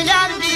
Neden